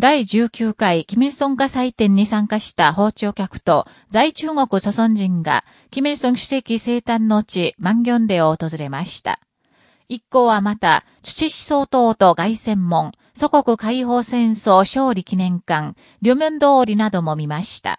第19回キミルソン化祭典に参加した包丁客と在中国祖孫人がキミルソン主席生誕の地、万行でを訪れました。一行はまた、土思想党と外戦門、祖国解放戦争勝利記念館、両面通りなども見ました。